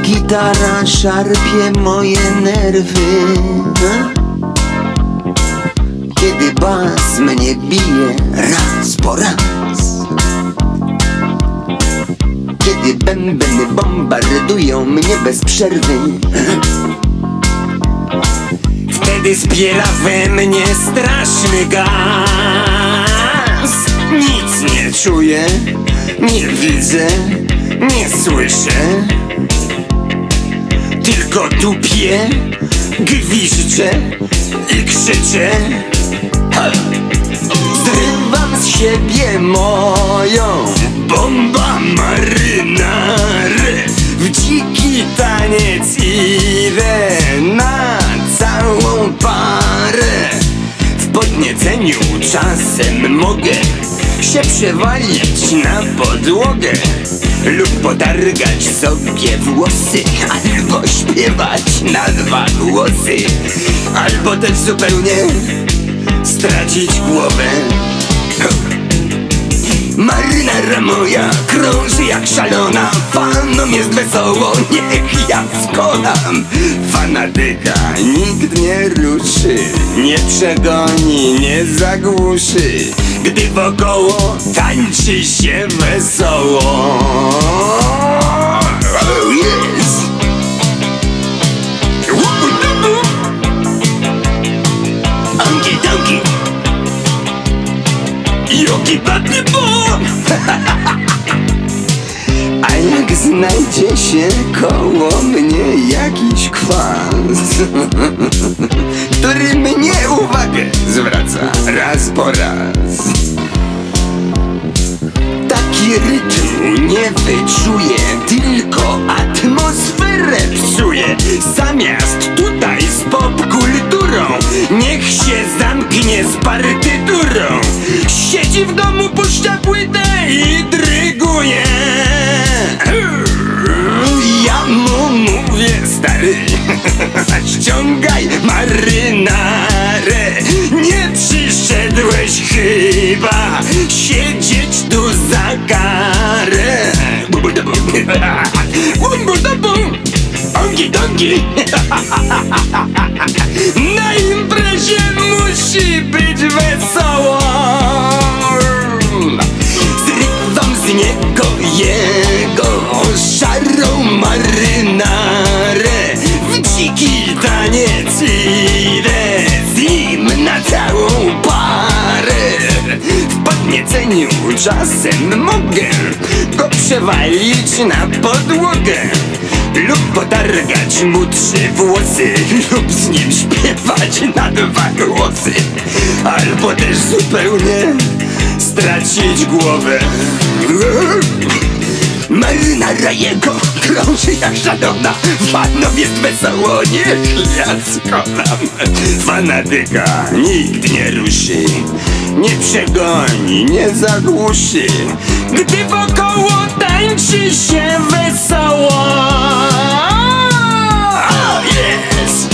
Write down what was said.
Gitara szarpie moje nerwy Kiedy bas mnie bije raz po raz. Kiedy bębny bombardują mnie bez przerwy Wtedy zbiera we mnie straszny gaz. Nic nie czuję, nie widzę, nie słyszę Tylko tupię, gwiżdżę i krzyczę! Zrywam z siebie moją Bomba marynarę W dziki taniec idę na całą parę. W podnieceniu czasem mogę się przewalić na podłogę Lub potargać sobie włosy Albo śpiewać na dwa głosy Albo też zupełnie stracić głowę Marynara moja krąży jak szalona. Fanom jest wesoło, niech ja skonam. Fanatyka nikt nie ruszy Nie przegoni, nie zagłuszy. Gdy wokoło tańczy się wesoło. Oh, yes. Bom A jak znajdzie się koło mnie jakiś kwas Który mnie uwagę zwraca raz po raz. Taki rytm Nie wyczuję, tylko atmosferę psuje. Zamiast tutaj z popkulturą Niech się zamknie z partyturą Bumbudabu Ongi dongi Na imprezie musi czasem mogę go przewalić na podłogę lub potargać mu trzy włosy Lub z nim śpiewać na dwa głosy. Albo też zupełnie stracić głowę. Marynara jego krąży jak szalona. Fanom jest wesoło, niech ja skonam Fanatyka nikt nie ruszy Nie przegoni, nie zagłuszy Gdy wokoło tańczy się wesoło. Yes!